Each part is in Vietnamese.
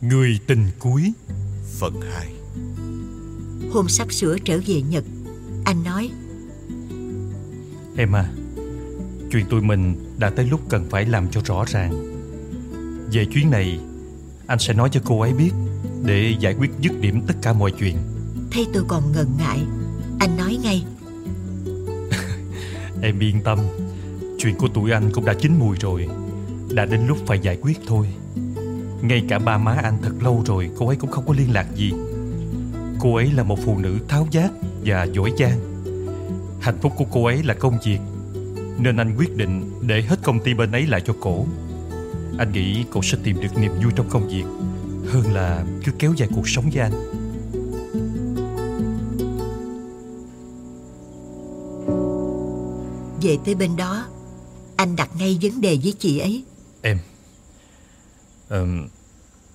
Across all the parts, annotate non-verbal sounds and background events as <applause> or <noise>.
Người tình cuối. Phần 2 Hôm sắp sửa trở về Nhật Anh nói Em à Chuyện tụi mình đã tới lúc cần phải làm cho rõ ràng. Về chuyến này Anh sẽ nói cho cô ấy biết Để giải quyết dứt điểm tất cả mọi chuyện. Thấy tôi còn ngần ngại Anh nói ngay <laughs> Em yên tâm Chuyện của tụi anh cũng đã chín mùi rồi Đã đến lúc phải giải quyết thôi Ngay cả ba má anh thật lâu rồi Cô ấy cũng không có liên lạc gì. Cô ấy là một phụ nữ tháo giác Và giỏi giang. Hạnh phúc của cô ấy là công việc Nên anh quyết định để hết công ty bên ấy lại cho cổ. Anh nghĩ cổ sẽ tìm được niềm vui trong công việc Hơn là cứ kéo dài cuộc sống với anh. Về tới bên đó Anh đặt ngay vấn đề với chị ấy. Em Ờm,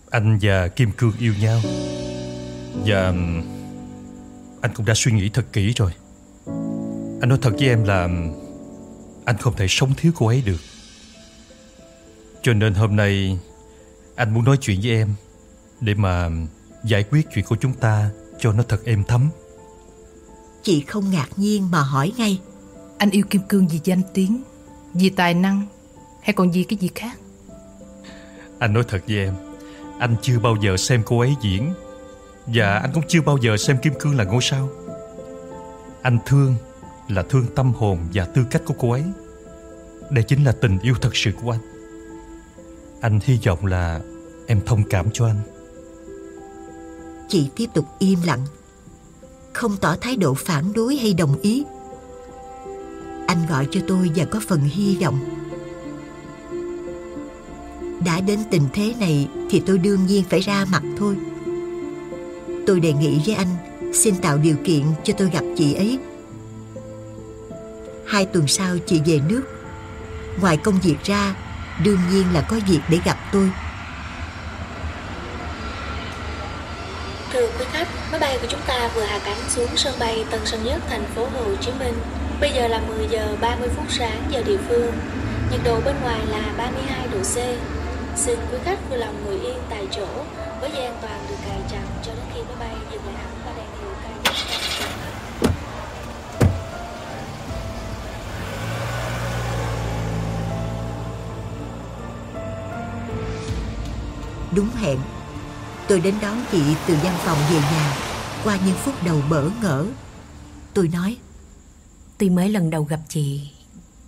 Anh và Kim Cương yêu nhau. Và Anh cũng đã suy nghĩ thật kỹ rồi. Anh nói thật với em là Anh không thể sống thiếu cô ấy được. Cho nên hôm nay Anh muốn nói chuyện với em Để mà giải quyết chuyện của chúng ta Cho nó thật êm thấm. Chị không ngạc nhiên mà hỏi ngay. Anh yêu Kim Cương vì danh tiếng Vì tài năng Hay còn vì cái gì khác anh nói thật với em, Anh chưa bao giờ xem cô ấy diễn. Và anh cũng chưa bao giờ xem Kim Cương là ngôi sao. Anh thương là thương tâm hồn và tư cách của cô ấy. Đây chính là tình yêu thật sự của anh. Anh hy vọng là em thông cảm cho anh. Chị tiếp tục im lặng, Không tỏ thái độ phản đối hay đồng ý. Anh gọi cho tôi và có phần hy vọng. Đã đến tình thế này Thì tôi đương nhiên phải ra mặt thôi Tôi đề nghị với anh Xin tạo điều kiện cho tôi gặp chị ấy Hai tuần sau chị về nước Ngoài công việc ra Đương nhiên là có việc để gặp tôi Thưa quý khách, máy bay của chúng ta vừa hạ cánh xuống sân bay Tân Sơn Nhất, thành phố Hồ Chí Minh. Bây giờ là 10 giờ 30 phút sáng giờ địa phương. Nhiệt độ bên ngoài là 32 độ C. Xin quý khách vui lòng ngồi yên tại chỗ với dây an toàn được cài chặt cho đến khi máy bay dừng lại hẳn và đèn hiệu cài chặt. Đúng hẹn Tôi đến đón chị từ văn phòng về nhà Qua những phút đầu bỡ ngỡ Tôi nói Tuy mới lần đầu gặp chị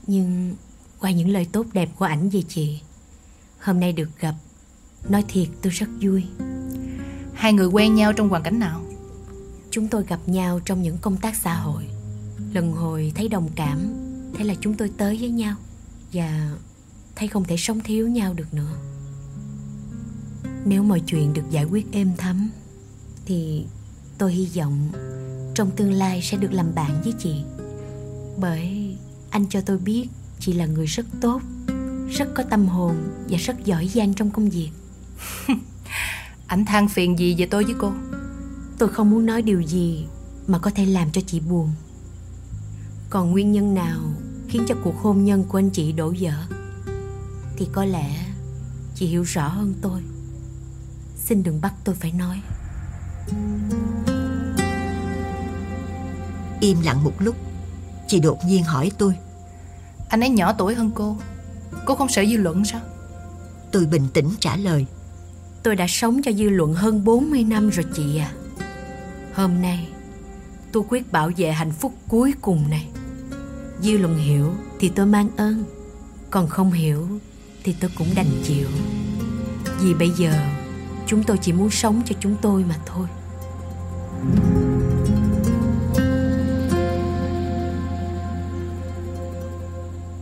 Nhưng qua những lời tốt đẹp của ảnh về chị Hôm nay được gặp. Nói thiệt tôi rất vui. Hai người quen nhau trong hoàn cảnh nào? Chúng tôi gặp nhau trong những công tác xã hội. Lần hồi thấy đồng cảm Thế là chúng tôi tới với nhau. Và thấy không thể sống thiếu nhau được nữa. Nếu mọi chuyện được giải quyết êm thấm Thì tôi hy vọng Trong tương lai sẽ được làm bạn với chị. Bởi anh cho tôi biết Chị là người rất tốt Rất có tâm hồn Và rất giỏi giang trong công việc. <laughs> Anh than phiền gì về tôi với cô? Tôi không muốn nói điều gì Mà có thể làm cho chị buồn. Còn nguyên nhân nào Khiến cho cuộc hôn nhân của anh chị đổ vỡ Thì có lẽ Chị hiểu rõ hơn tôi. Xin đừng bắt tôi phải nói. Im lặng một lúc Chị đột nhiên hỏi tôi. Anh ấy nhỏ tuổi hơn cô Cô không sợ dư luận sao? Tôi bình tĩnh trả lời. Tôi đã sống cho dư luận hơn 40 năm rồi chị à. Hôm nay Tôi quyết bảo vệ hạnh phúc cuối cùng này. Dư luận hiểu thì tôi mang ơn Còn không hiểu thì tôi cũng đành chịu. Vì bây giờ Chúng tôi chỉ muốn sống cho chúng tôi mà thôi.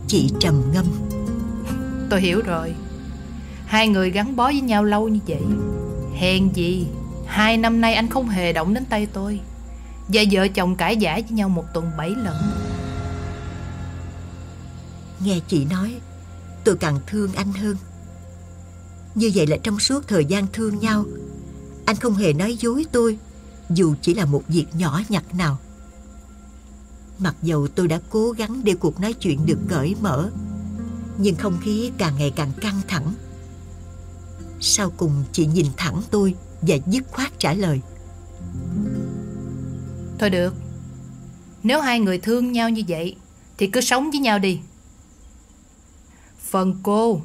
Chị trầm ngâm Tôi hiểu rồi. Hai người gắn bó với nhau lâu như vậy, Hèn gì Hai năm nay anh không hề động đến tay tôi. Và vợ chồng cãi giả với nhau một tuần bảy lần. Nghe chị nói, Tôi càng thương anh hơn. Như vậy là trong suốt thời gian thương nhau, Anh không hề nói dối tôi, Dù chỉ là một việc nhỏ nhặt nào. Mặc dầu tôi đã cố gắng để cuộc nói chuyện được cởi mở nhưng không khí càng ngày càng căng thẳng. Sau cùng chị nhìn thẳng tôi Và dứt khoát trả lời. Thôi được. Nếu hai người thương nhau như vậy Thì cứ sống với nhau đi. Phần cô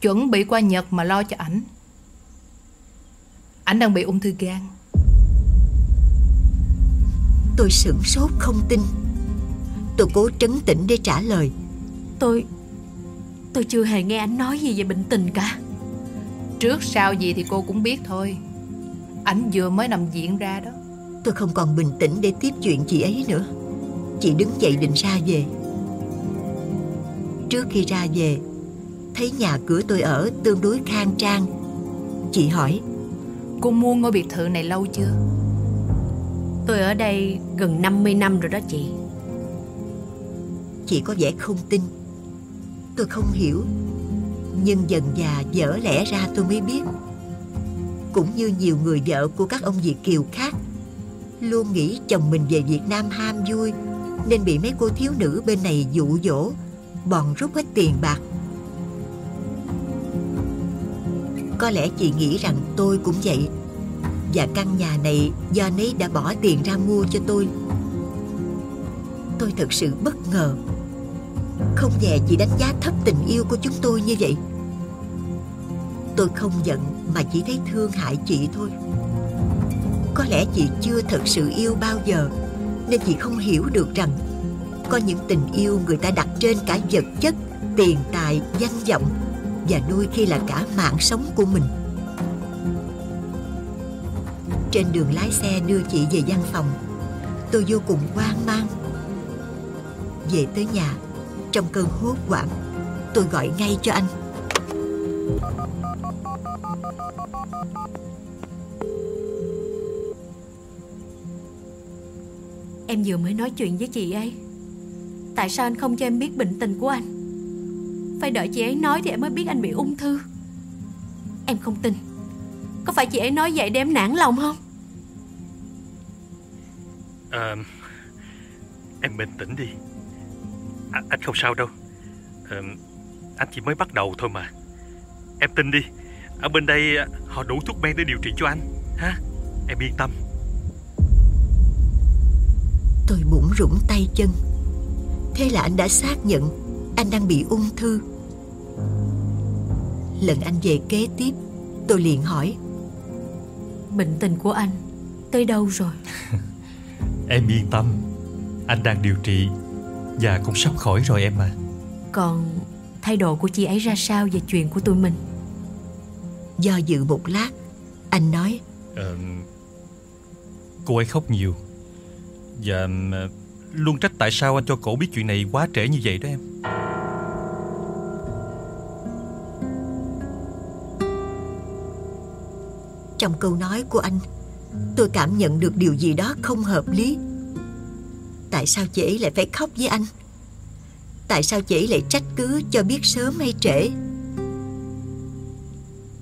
Chuẩn bị qua Nhật mà lo cho ảnh. Ảnh đang bị ung thư gan. Tôi sửng sốt không tin. Tôi cố trấn tĩnh để trả lời. Tôi Tôi chưa hề nghe anh nói gì về bệnh tình cả. Trước sau gì thì cô cũng biết thôi. Ảnh vừa mới nằm viện ra đó. Tôi không còn bình tĩnh để tiếp chuyện chị ấy nữa. Chị đứng dậy định ra về. Trước khi ra về Thấy nhà cửa tôi ở tương đối khang trang. Chị hỏi Cô mua ngôi biệt thự này lâu chưa? Tôi ở đây gần 50 năm rồi đó chị. Chị có vẻ không tin Tôi không hiểu. Nhưng dần già dở lẽ ra tôi mới biết. Cũng như nhiều người vợ của các ông Việt Kiều khác, Luôn nghĩ chồng mình về Việt Nam ham vui, Nên bị mấy cô thiếu nữ bên này dụ dỗ bọn rút hết tiền bạc. Có lẽ chị nghĩ rằng tôi cũng vậy, Và căn nhà này do nấy đã bỏ tiền ra mua cho tôi. Tôi thật sự bất ngờ. Không dè chị đánh giá thấp tình yêu của chúng tôi như vậy. Tôi không giận mà chỉ thấy thương hại chị thôi. Có lẽ chị chưa thật sự yêu bao giờ Nên chị không hiểu được rằng Có những tình yêu người ta đặt trên cả vật chất Tiền tài, danh vọng Và đôi khi là cả mạng sống của mình. Trên đường lái xe đưa chị về văn phòng Tôi vô cùng hoang mang. Về tới nhà trong cơn hốt hoảng. Tôi gọi ngay cho anh. Em vừa mới nói chuyện với chị ấy. Tại sao anh không cho em biết bệnh tình của anh? Phải đợi chị ấy nói thì em mới biết anh bị ung thư. Em không tin. Có phải chị ấy nói vậy để em nản lòng không? À, Em bình tĩnh đi à, Anh không sao đâu. À, Anh chỉ mới bắt đầu thôi mà. Em tin đi Ở bên đây họ đủ thuốc men để điều trị cho anh ha? Em yên tâm. Tôi bủn rủn tay chân. Thế là anh đã xác nhận Anh đang bị ung thư. Lần anh về kế tiếp Tôi liền hỏi Bệnh tình của anh Tới đâu rồi? <laughs> Em yên tâm Anh đang điều trị Và cũng sắp khỏi rồi em à Còn thái độ của chị ấy ra sao về chuyện của tụi mình? Do dự một lát Anh nói Ờ, Cô ấy khóc nhiều. Và luôn trách tại sao anh cho cổ biết chuyện này quá trễ như vậy đó em? Trong câu nói của anh Tôi cảm nhận được điều gì đó không hợp lý Tại sao chị ấy lại phải khóc với anh? Tại sao chị ấy lại trách cứ cho biết sớm hay trễ?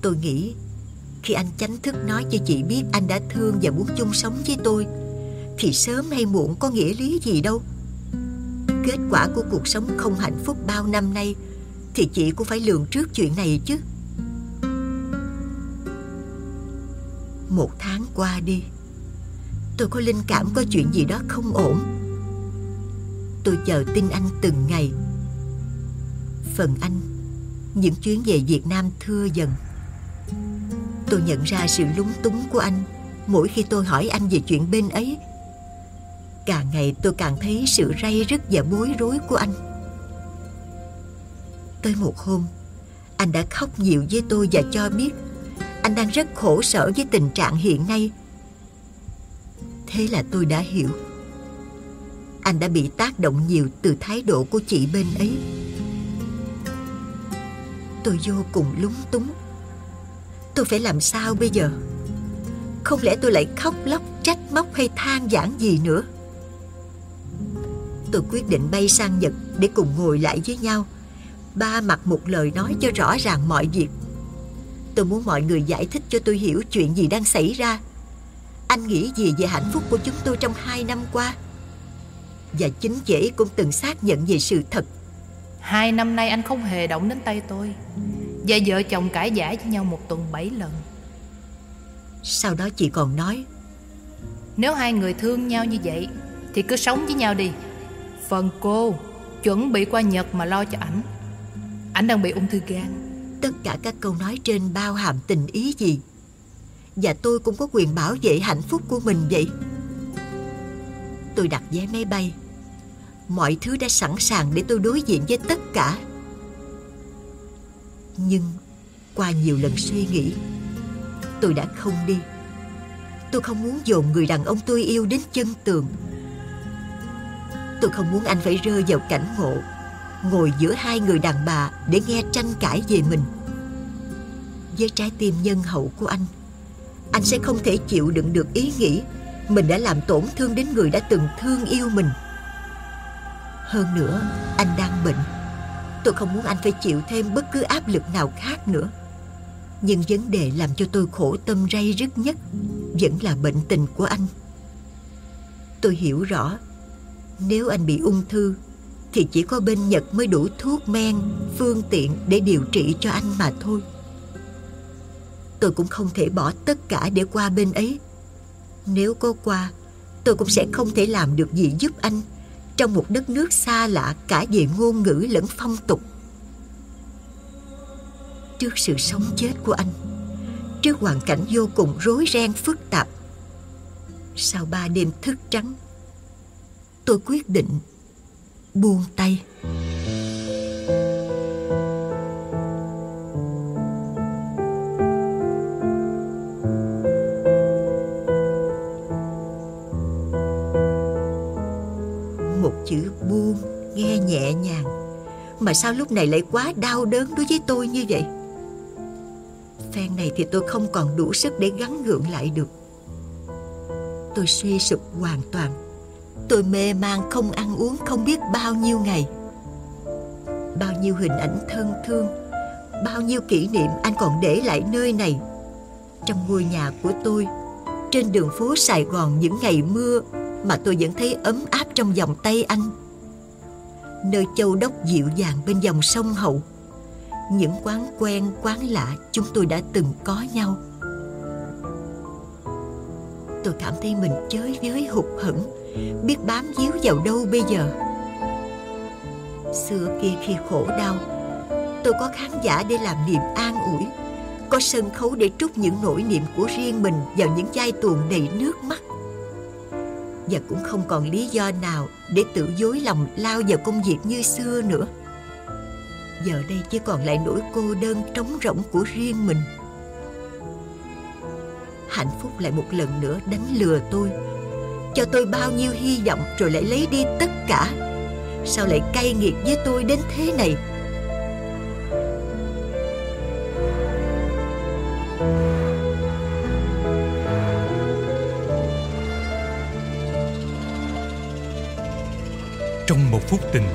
Tôi nghĩ, Khi anh chánh thức nói cho chị biết anh đã thương và muốn chung sống với tôi, Thì sớm hay muộn có nghĩa lý gì đâu. Kết quả của cuộc sống không hạnh phúc bao năm nay, Thì chị cũng phải lường trước chuyện này chứ. Một tháng qua đi, Tôi có linh cảm có chuyện gì đó không ổn. Tôi chờ tin anh từng ngày. Phần anh, Những chuyến về Việt Nam thưa dần. Tôi nhận ra sự lúng túng của anh Mỗi khi tôi hỏi anh về chuyện bên ấy. Càng ngày tôi càng thấy sự ray rứt và bối rối của anh. Tới một hôm, Anh đã khóc nhiều với tôi và cho biết Anh đang rất khổ sở với tình trạng hiện nay. Thế là tôi đã hiểu. Anh đã bị tác động nhiều từ thái độ của chị bên ấy. Tôi vô cùng lúng túng. Tôi phải làm sao bây giờ? Không lẽ tôi lại khóc lóc, Trách móc hay than vãn gì nữa? Tôi quyết định bay sang Nhật Để cùng ngồi lại với nhau. Ba mặt một lời nói cho rõ ràng mọi việc. Tôi muốn mọi người giải thích cho tôi hiểu Chuyện gì đang xảy ra. Anh nghĩ gì về hạnh phúc của chúng tôi trong hai năm qua? Và chính ấy cũng từng xác nhận về sự thật. Hai năm nay anh không hề động đến tay tôi Và vợ chồng cãi giả với nhau một tuần bảy lần. Sau đó chị còn nói Nếu hai người thương nhau như vậy Thì cứ sống với nhau đi. Phần cô Chuẩn bị qua Nhật mà lo cho ảnh. Ảnh đang bị ung thư gan. Tất cả các câu nói trên bao hàm tình ý gì? Và tôi cũng có quyền bảo vệ hạnh phúc của mình vậy. Tôi đặt vé máy bay Mọi thứ đã sẵn sàng để tôi đối diện với tất cả. Nhưng qua nhiều lần suy nghĩ, Tôi đã không đi. Tôi không muốn dồn người đàn ông tôi yêu đến chân tường. Tôi không muốn anh phải rơi vào cảnh ngộ, Ngồi giữa hai người đàn bà Để nghe tranh cãi về mình. Với trái tim nhân hậu của anh Anh sẽ không thể chịu đựng được ý nghĩ Mình đã làm tổn thương đến người đã từng thương yêu mình. Hơn nữa, Anh đang bệnh. Tôi không muốn anh phải chịu thêm bất cứ áp lực nào khác nữa. Nhưng vấn đề làm cho tôi khổ tâm ray rứt nhất Vẫn là bệnh tình của anh. Tôi hiểu rõ, Nếu anh bị ung thư, Thì chỉ có bên Nhật mới đủ thuốc men, Phương tiện để điều trị cho anh mà thôi. Tôi cũng không thể bỏ tất cả để qua bên ấy. Nếu có qua, Tôi cũng sẽ không thể làm được gì giúp anh. Trong một đất nước xa lạ, Cả về ngôn ngữ lẫn phong tục. Trước sự sống chết của anh, Trước hoàn cảnh vô cùng rối ren phức tạp, Sau ba đêm thức trắng, Tôi quyết định buông tay. Mà sao lúc này lại quá đau đớn đối với tôi như vậy? Phen này thì tôi không còn đủ sức để gắn gượng lại được. Tôi suy sụp hoàn toàn. Tôi mê man không ăn uống không biết bao nhiêu ngày. Bao nhiêu hình ảnh thân thương, bao nhiêu kỷ niệm anh còn để lại nơi này. Trong ngôi nhà của tôi, trên đường phố sài gòn những ngày mưa mà tôi vẫn thấy ấm áp trong vòng tay anh nơi châu đốc dịu dàng bên dòng sông hậu. Những quán quen, quán lạ chúng tôi đã từng có nhau. Tôi cảm thấy mình chới với hụt hẫng, biết bám víu vào đâu bây giờ. Xưa kia khi khổ đau, tôi có khán giả để làm niềm an ủi, có sân khấu để trút những nỗi niềm của riêng mình vào những chai tuồng đầy nước mắt và cũng không còn lý do nào để tự dối lòng lao vào công việc như xưa nữa. Giờ đây chỉ còn lại nỗi cô đơn trống rỗng của riêng mình. Hạnh phúc lại một lần nữa đánh lừa tôi. Cho tôi bao nhiêu hy vọng rồi lại lấy đi tất cả? Sao lại cay nghiệt với tôi đến thế này?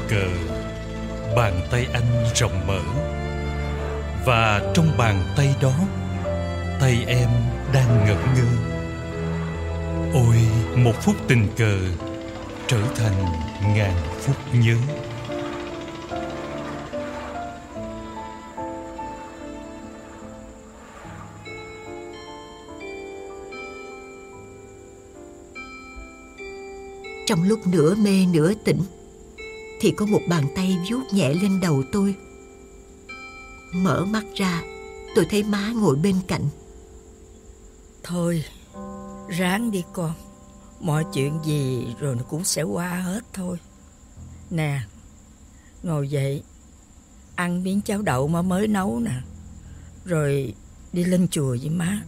Cờ, Bàn tay anh rộng mở. Và trong bàn tay đó, Tay em đang ngẩn ngơ. Ôi, một phút tình cờ Trở thành ngàn phút nhớ. Trong lúc nửa mê nửa tỉnh thì có một bàn tay vuốt nhẹ lên đầu tôi mở mắt ra tôi thấy má ngồi bên cạnh Thôi, ráng đi con. Mọi chuyện gì rồi nó cũng sẽ qua hết thôi. Nè, ngồi dậy, ăn miếng cháo đậu mà mới nấu nè. Rồi đi lên chùa với má.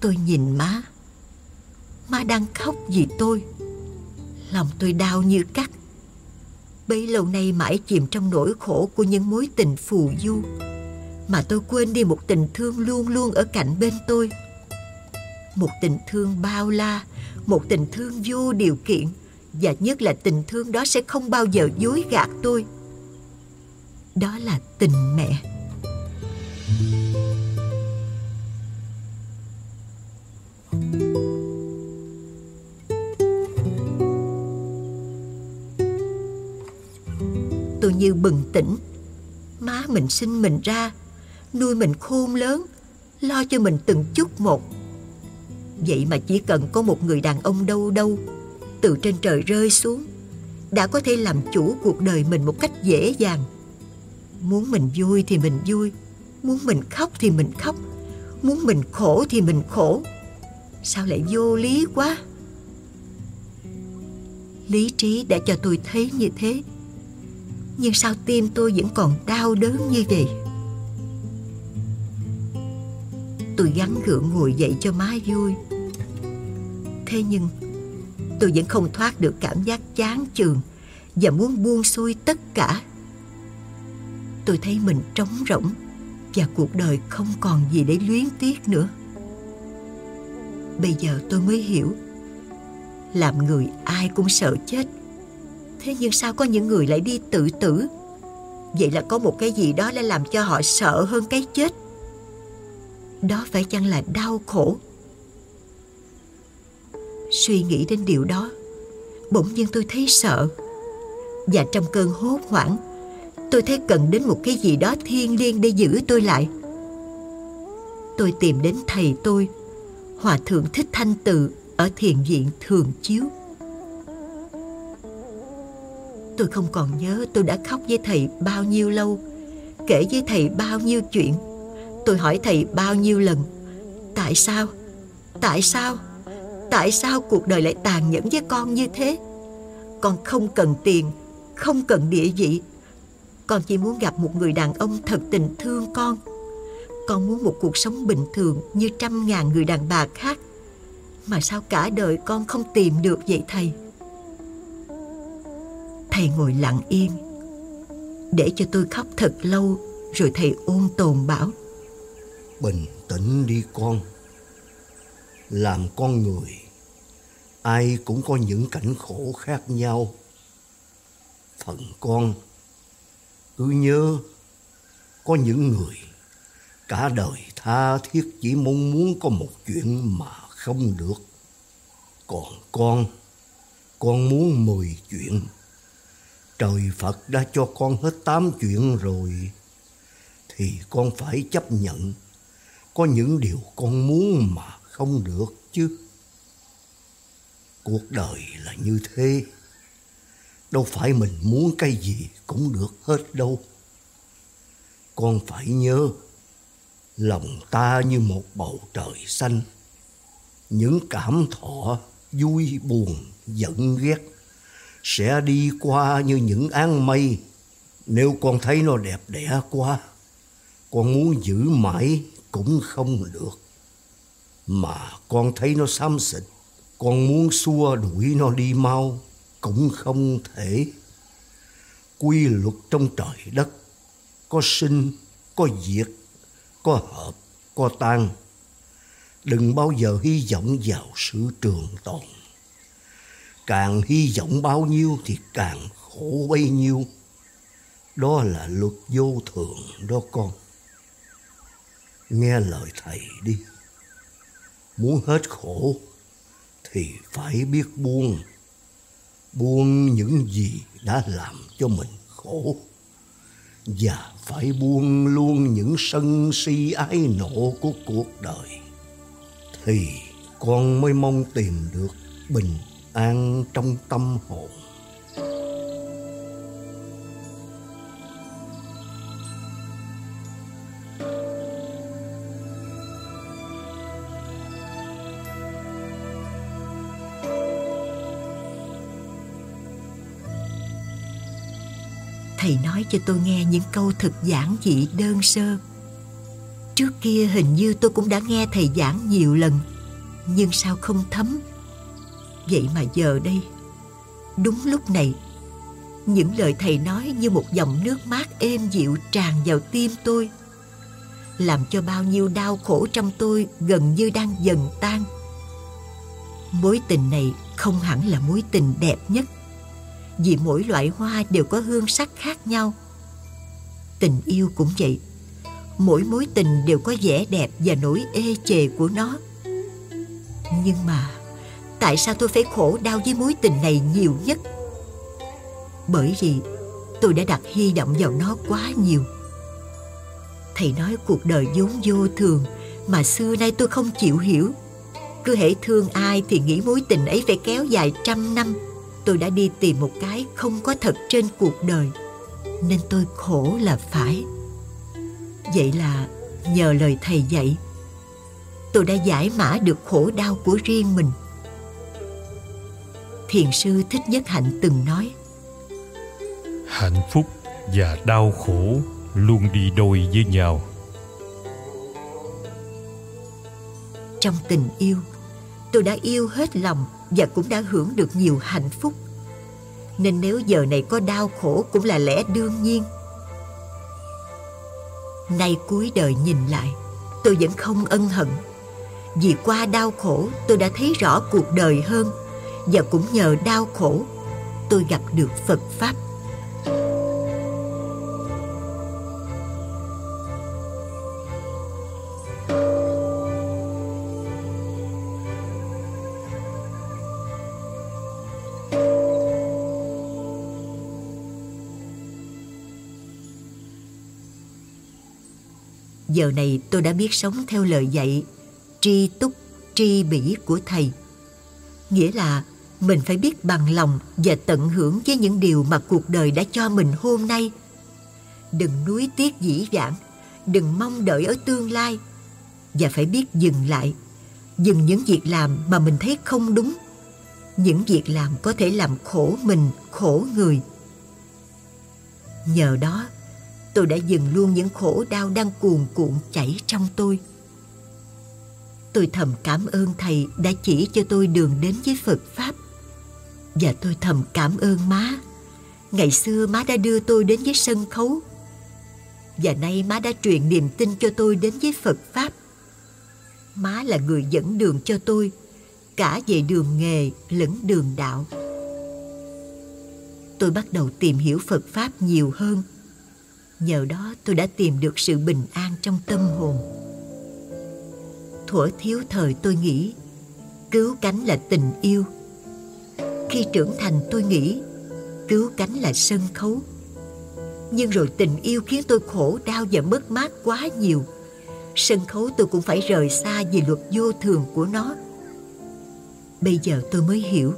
tôi nhìn má má đang khóc vì tôi lòng tôi đau như cắt bấy lâu nay mãi chìm trong nỗi khổ của những mối tình phù du. Mà tôi quên đi một tình thương luôn luôn ở cạnh bên tôi. Một tình thương bao la, một tình thương vô điều kiện, và nhất là tình thương đó sẽ không bao giờ dối gạt tôi. Đó là tình mẹ. tôi như bừng tỉnh. Má mình sinh mình ra, Nuôi mình khôn lớn, Lo cho mình từng chút một. Vậy mà chỉ cần có một người đàn ông đâu đâu, Từ trên trời rơi xuống, Đã có thể làm chủ cuộc đời mình một cách dễ dàng. Muốn mình vui thì mình vui, Muốn mình khóc thì mình khóc, Muốn mình khổ thì mình khổ. Sao lại vô lý quá? Lý trí đã cho tôi thấy như thế. Nhưng sao tim tôi vẫn còn đau đớn như vậy? Tôi gắn gượng ngồi dậy cho má vui. Thế nhưng, Tôi vẫn không thoát được cảm giác chán chường Và muốn buông xuôi tất cả. Tôi thấy mình trống rỗng Và cuộc đời không còn gì để luyến tiếc nữa. Bây giờ tôi mới hiểu, Làm người ai cũng sợ chết. Thế nhưng sao có những người lại đi tự tử? Vậy là có một cái gì đó đã làm cho họ sợ hơn cái chết. Đó phải chăng là đau khổ? Suy nghĩ đến điều đó, Bỗng nhiên tôi thấy sợ. Và trong cơn hốt hoảng, Tôi thấy cần đến một cái gì đó thiêng liêng để giữ tôi lại. Tôi tìm đến thầy tôi, Hòa thượng Thích Thanh Từ Ở thiền viện Thường Chiếu. Tôi không còn nhớ tôi đã khóc với thầy bao nhiêu lâu Kể với thầy bao nhiêu chuyện Tôi hỏi thầy bao nhiêu lần Tại sao? Tại sao? Tại sao cuộc đời lại tàn nhẫn với con như thế? Con không cần tiền, không cần địa vị. Con chỉ muốn gặp một người đàn ông thật tình thương con. Con muốn một cuộc sống bình thường như trăm ngàn người đàn bà khác. Mà sao cả đời con không tìm được vậy thầy? Thầy ngồi lặng yên Để cho tôi khóc thật lâu, Rồi thầy ôn tồn bảo, Bình tĩnh đi con. Làm con người, Ai cũng có những cảnh khổ khác nhau. Phần con, Cứ nhớ, Có những người Cả đời tha thiết chỉ mong muốn có một chuyện mà không được. Còn con Con muốn mười chuyện Trời Phật đã cho con hết tám chuyện rồi. Thì con phải chấp nhận. Có những điều con muốn mà không được chứ. Cuộc đời là như thế. Đâu phải mình muốn cái gì cũng được hết đâu. Con phải nhớ, Lòng ta như một bầu trời xanh. Những cảm thọ vui buồn giận ghét sẽ đi qua như những áng mây. Nếu con thấy nó đẹp đẽ quá, con muốn giữ mãi cũng không được. Mà con thấy nó xám xịt, con muốn xua đuổi nó đi mau cũng không thể. Quy luật trong trời đất, có sinh, có diệt, có hợp, có tan. Đừng bao giờ hy vọng vào sự trường tồn càng hy vọng bao nhiêu thì càng khổ bấy nhiêu. Đó là luật vô thường đó con. Nghe lời thầy đi. Muốn hết khổ thì phải biết buông. Buông những gì đã làm cho mình khổ. Và phải buông luôn những sân si ái nộ của cuộc đời. Thì con mới mong tìm được bình an trong tâm hồn. Thầy nói cho tôi nghe những câu thực giản dị đơn sơ. Trước kia hình như tôi cũng đã nghe thầy giảng nhiều lần, nhưng sao không thấm Vậy mà giờ đây, Đúng lúc này, Những lời thầy nói như một dòng nước mát êm dịu tràn vào tim tôi, Làm cho bao nhiêu đau khổ trong tôi gần như đang dần tan. Mối tình này không hẳn là mối tình đẹp nhất, Vì mỗi loại hoa đều có hương sắc khác nhau. Tình yêu cũng vậy, Mỗi mối tình đều có vẻ đẹp và nỗi ê chề của nó. Nhưng mà Tại sao tôi phải khổ đau với mối tình này nhiều nhất? Bởi vì tôi đã đặt hy vọng vào nó quá nhiều. Thầy nói cuộc đời vốn vô thường Mà xưa nay tôi không chịu hiểu. Cứ hễ thương ai thì nghĩ mối tình ấy phải kéo dài trăm năm. Tôi đã đi tìm một cái không có thật trên cuộc đời, Nên tôi khổ là phải. Vậy là nhờ lời thầy dạy, Tôi đã giải mã được khổ đau của riêng mình. Thiền sư Thích Nhất Hạnh từng nói. Hạnh phúc và đau khổ luôn đi đôi với nhau. Trong tình yêu Tôi đã yêu hết lòng Và cũng đã hưởng được nhiều hạnh phúc. Nên nếu giờ này có đau khổ Cũng là lẽ đương nhiên. Nay cuối đời nhìn lại Tôi vẫn không ân hận. Vì qua đau khổ tôi đã thấy rõ cuộc đời hơn và cũng nhờ đau khổ Tôi gặp được Phật Pháp Giờ này tôi đã biết sống theo lời dạy tri túc, tri bỉ của Thầy. Nghĩa là mình phải biết bằng lòng và tận hưởng với những điều mà cuộc đời đã cho mình hôm nay. Đừng nuối tiếc dĩ vãng, đừng mong đợi ở tương lai và phải biết dừng lại, dừng những việc làm mà mình thấy không đúng. Những việc làm có thể làm khổ mình, khổ người. Nhờ đó, tôi đã dừng luôn những khổ đau đang cuồn cuộn chảy trong tôi. Tôi thầm cảm ơn Thầy đã chỉ cho tôi đường đến với Phật Pháp. Và tôi thầm cảm ơn má. Ngày xưa má đã đưa tôi đến với sân khấu. Và nay má đã truyền niềm tin cho tôi đến với Phật Pháp. Má là người dẫn đường cho tôi, cả về đường nghề lẫn đường đạo. Tôi bắt đầu tìm hiểu Phật Pháp nhiều hơn – Nhờ đó tôi đã tìm được sự bình an trong tâm hồn. Thuở thiếu thời tôi nghĩ cứu cánh là tình yêu. Khi trưởng thành tôi nghĩ cứu cánh là sân khấu. Nhưng rồi tình yêu khiến tôi khổ đau và mất mát quá nhiều. Sân khấu tôi cũng phải rời xa vì luật vô thường của nó. Bây giờ tôi mới hiểu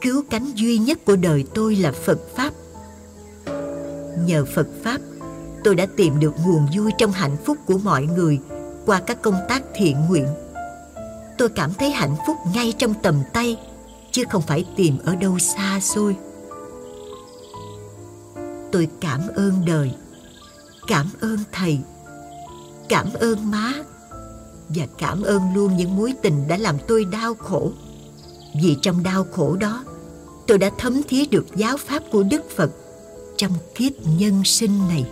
cứu cánh duy nhất của đời tôi là Phật Pháp nhờ Phật Pháp, tôi đã tìm được nguồn vui trong hạnh phúc của mọi người qua các công tác thiện nguyện. Tôi cảm thấy hạnh phúc ngay trong tầm tay, chứ không phải tìm ở đâu xa xôi. Tôi cảm ơn đời, cảm ơn thầy, cảm ơn má và cảm ơn luôn những mối tình đã làm tôi đau khổ. Vì trong đau khổ đó, tôi đã thấm thía được giáo pháp của Đức Phật trong kiếp nhân sinh này